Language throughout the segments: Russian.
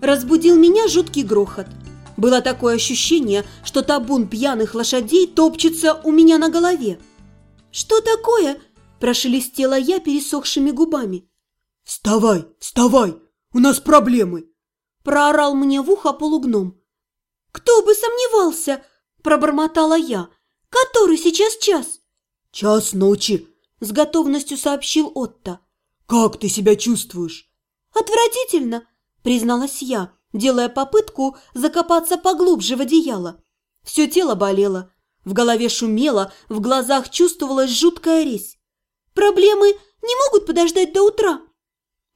Разбудил меня жуткий грохот. Было такое ощущение, что табун пьяных лошадей топчется у меня на голове. «Что такое?» – прошелестела я пересохшими губами. «Вставай, вставай! У нас проблемы!» – проорал мне в ухо полугном. «Кто бы сомневался!» – пробормотала я. «Который сейчас час?» «Час ночи», – с готовностью сообщил Отто. «Как ты себя чувствуешь?» «Отвратительно!» – призналась я, делая попытку закопаться поглубже в одеяло. Все тело болело, в голове шумело, в глазах чувствовалась жуткая резь. «Проблемы не могут подождать до утра?»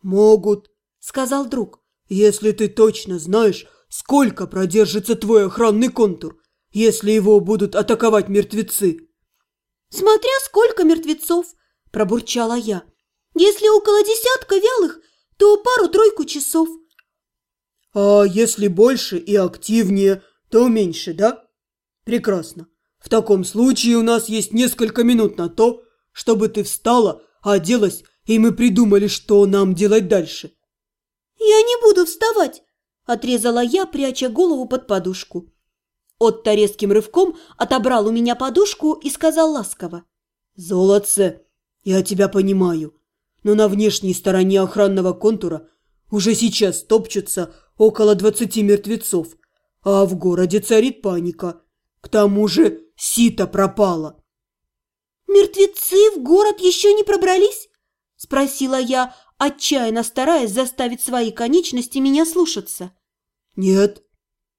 «Могут», – сказал друг. «Если ты точно знаешь, сколько продержится твой охранный контур, если его будут атаковать мертвецы». «Смотря сколько мертвецов», – пробурчала я. «Если около десятка вялых, то пару-тройку часов». «А если больше и активнее, то меньше, да?» «Прекрасно. В таком случае у нас есть несколько минут на то, чтобы ты встала, оделась, и мы придумали, что нам делать дальше». «Я не буду вставать», – отрезала я, пряча голову под подушку. Отто резким рывком отобрал у меня подушку и сказал ласково. «Золотце, я тебя понимаю, но на внешней стороне охранного контура уже сейчас топчутся около двадцати мертвецов, а в городе царит паника. К тому же сито пропало. «Мертвецы в город еще не пробрались?» – спросила я, отчаянно стараясь заставить свои конечности меня слушаться. «Нет».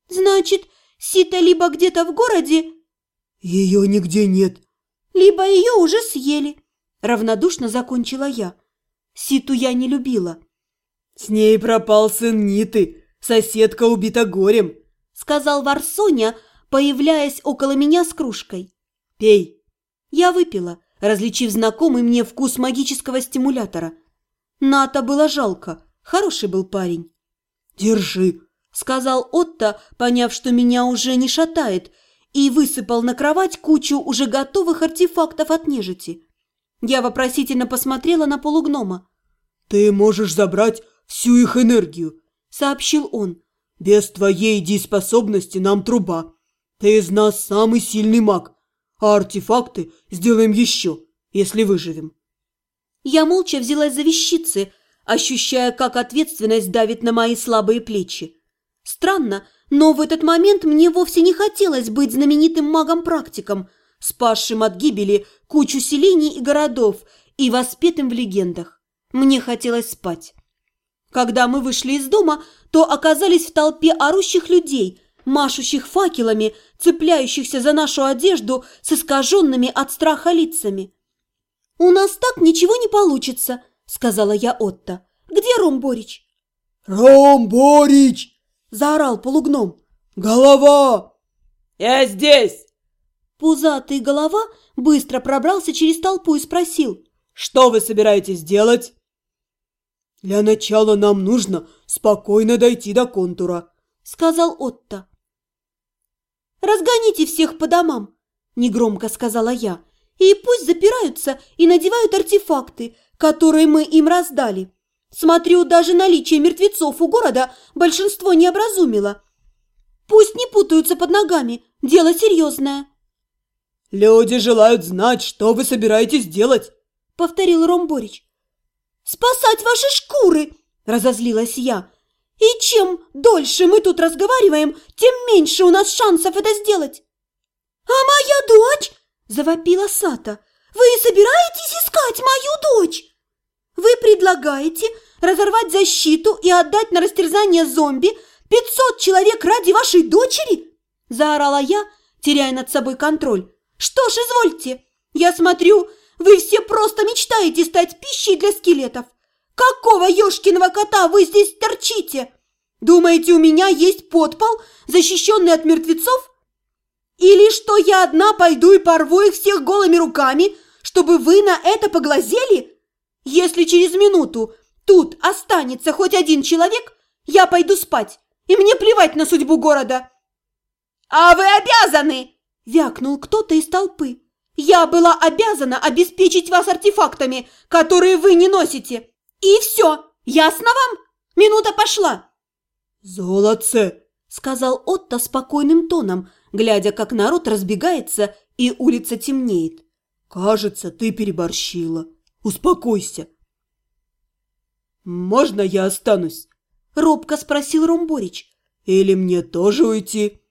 «Значит, сито либо где-то в городе...» «Ее нигде нет». «Либо ее уже съели», – равнодушно закончила я. Ситу я не любила. «С ней пропал сын Ниты, соседка убита горем», – сказал Варсоня, появляясь около меня с кружкой. «Пей». Я выпила, различив знакомый мне вкус магического стимулятора. Ната было жалко, хороший был парень. «Держи», – сказал Отто, поняв, что меня уже не шатает, и высыпал на кровать кучу уже готовых артефактов от нежити. Я вопросительно посмотрела на полугнома. «Ты можешь забрать всю их энергию», – сообщил он. «Без твоей дееспособности нам труба. Ты из нас самый сильный маг, а артефакты сделаем еще, если выживем». Я молча взялась за вещицы, ощущая, как ответственность давит на мои слабые плечи. Странно, но в этот момент мне вовсе не хотелось быть знаменитым магом-практиком, спасшим от гибели кучу селений и городов и воспетым в легендах. Мне хотелось спать. Когда мы вышли из дома, то оказались в толпе орущих людей, машущих факелами, цепляющихся за нашу одежду с искаженными от страха лицами. «У нас так ничего не получится», – сказала я Отто. «Где Ромборич?» «Ромборич!» – заорал полугном. «Голова!» «Я здесь!» Пузатый голова быстро пробрался через толпу и спросил. «Что вы собираетесь делать?» «Для начала нам нужно спокойно дойти до контура», – сказал Отто. «Разгоните всех по домам», – негромко сказала я, – «и пусть запираются и надевают артефакты, которые мы им раздали. Смотрю, даже наличие мертвецов у города большинство не образумило. Пусть не путаются под ногами, дело серьезное». «Люди желают знать, что вы собираетесь делать», – повторил Ромборич. «Спасать ваши шкуры!» – разозлилась я. «И чем дольше мы тут разговариваем, тем меньше у нас шансов это сделать!» «А моя дочь?» – завопила Сата. «Вы собираетесь искать мою дочь?» «Вы предлагаете разорвать защиту и отдать на растерзание зомби пятьсот человек ради вашей дочери?» – заорала я, теряя над собой контроль. «Что ж, извольте, я смотрю, вы все просто мечтаете стать пищей для скелетов. Какого ёшкиного кота вы здесь торчите? Думаете, у меня есть подпол, защищенный от мертвецов? Или что я одна пойду и порву их всех голыми руками, чтобы вы на это поглазели? Если через минуту тут останется хоть один человек, Я пойду спать, и мне плевать на судьбу города!» «А вы обязаны!» – вякнул кто-то из толпы. «Я была обязана обеспечить вас артефактами, которые вы не носите. И все, ясно вам? Минута пошла!» «Золотце!» – сказал Отто спокойным тоном, глядя, как народ разбегается и улица темнеет. «Кажется, ты переборщила. Успокойся!» «Можно я останусь?» – робко спросил Ромборич. «Или мне тоже уйти?»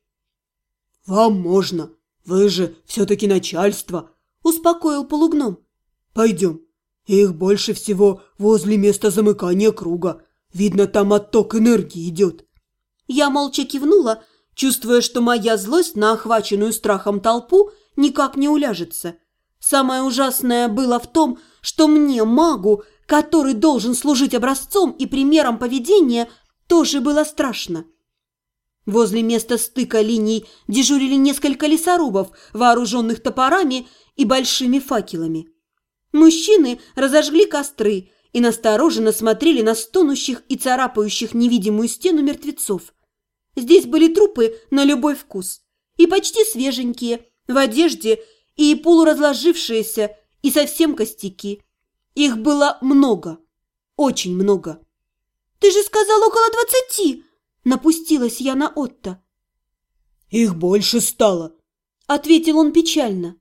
«Вам можно. Вы же все-таки начальство», – успокоил полугном. «Пойдем. Их больше всего возле места замыкания круга. Видно, там отток энергии идет». Я молча кивнула, чувствуя, что моя злость на охваченную страхом толпу никак не уляжется. Самое ужасное было в том, что мне, магу, который должен служить образцом и примером поведения, тоже было страшно. Возле места стыка линий дежурили несколько лесорубов, вооруженных топорами и большими факелами. Мужчины разожгли костры и настороженно смотрели на стонущих и царапающих невидимую стену мертвецов. Здесь были трупы на любой вкус, и почти свеженькие, в одежде, и полуразложившиеся, и совсем костяки – их было много, очень много. «Ты же сказал около двадцати!» – напустилась я на Отто. «Их больше стало!» – ответил он печально.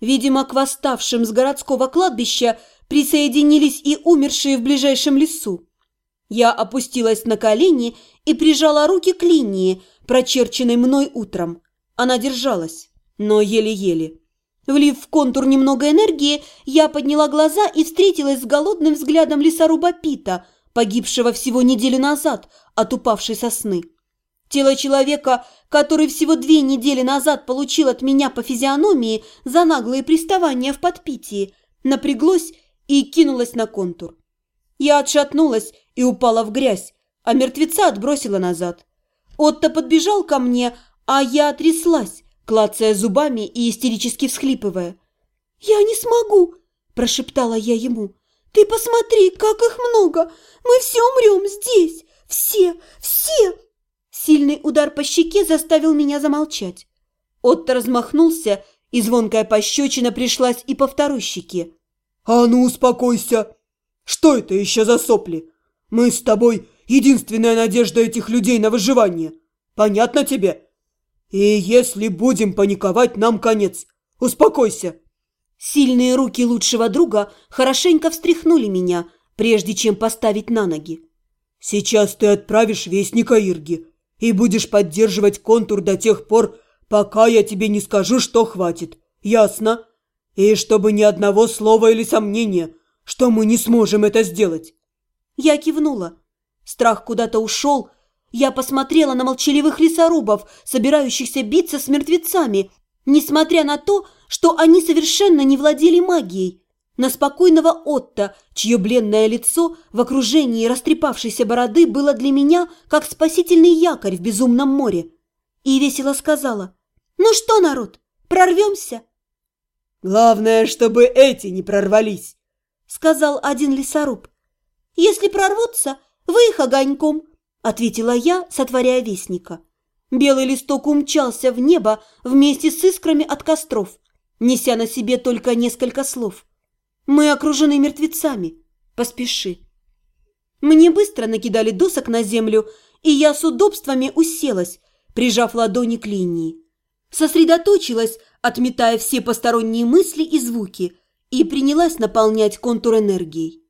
Видимо, к восставшим с городского кладбища присоединились и умершие в ближайшем лесу. Я опустилась на колени и прижала руки к линии, прочерченной мной утром. Она держалась, но еле-еле. Влив в контур немного энергии, я подняла глаза и встретилась с голодным взглядом лесоруба Пита, погибшего всего неделю назад от упавшей сосны. Тело человека, который всего две недели назад получил от меня по физиономии за наглые приставания в подпитии, напряглось и кинулось на контур. Я отшатнулась и упала в грязь, а мертвеца отбросила назад. Отто подбежал ко мне, а я тряслась, клацая зубами и истерически всхлипывая. «Я не смогу!» – прошептала я ему. «Ты посмотри, как их много! Мы все умрем здесь! Все! Все!» Сильный удар по щеке заставил меня замолчать. Отто размахнулся, и звонкая пощечина пришлась и по второй щеке. «А ну, успокойся! Что это еще за сопли? Мы с тобой единственная надежда этих людей на выживание. Понятно тебе?» И если будем паниковать, нам конец. Успокойся. Сильные руки лучшего друга хорошенько встряхнули меня, прежде чем поставить на ноги. Сейчас ты отправишь вестника Ирги и будешь поддерживать контур до тех пор, пока я тебе не скажу, что хватит. Ясно? И чтобы ни одного слова или сомнения, что мы не сможем это сделать. Я кивнула. Страх куда-то ушел, я посмотрела на молчаливых лесорубов, собирающихся биться с мертвецами, несмотря на то, что они совершенно не владели магией. На спокойного Отто, чье бленное лицо в окружении растрепавшейся бороды было для меня как спасительный якорь в безумном море. И весело сказала, «Ну что, народ, прорвемся?» «Главное, чтобы эти не прорвались», — сказал один лесоруб. «Если прорвутся, вы их огоньком», – ответила я, сотворяя вестника. Белый листок умчался в небо вместе с искрами от костров, неся на себе только несколько слов. «Мы окружены мертвецами. Поспеши». Мне быстро накидали досок на землю, и я с удобствами уселась, прижав ладони к линии. Сосредоточилась, отметая все посторонние мысли и звуки, и принялась наполнять контур энергией.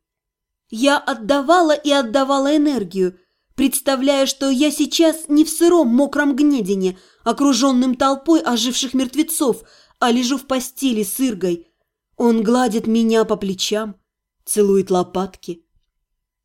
Я отдавала и отдавала энергию, представляя, что я сейчас не в сыром мокром гнедине, окруженным толпой оживших мертвецов, а лежу в постели с Иргой. Он гладит меня по плечам, целует лопатки.